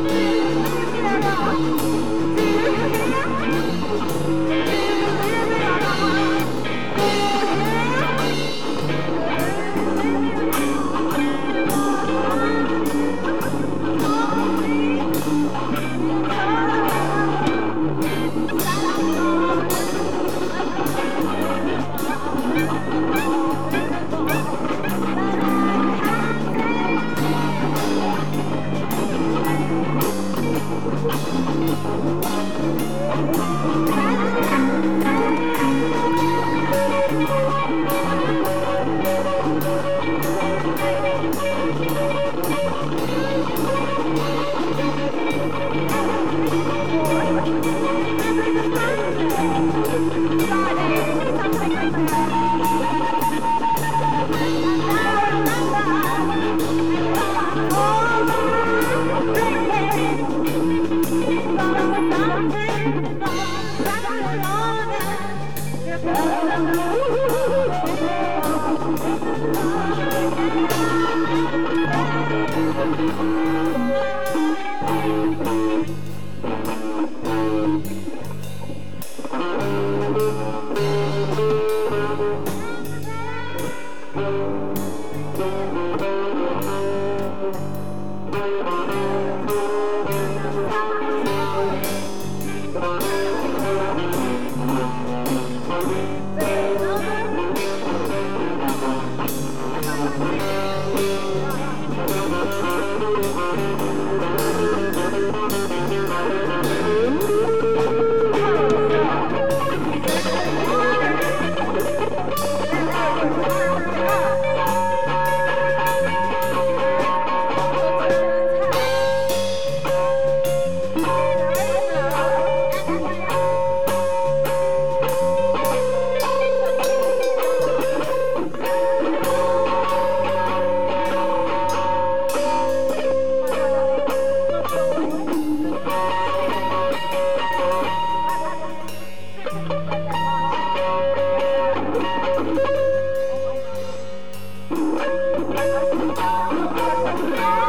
你怎么进 Thank you. Yeah.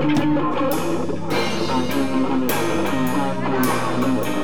Thank you.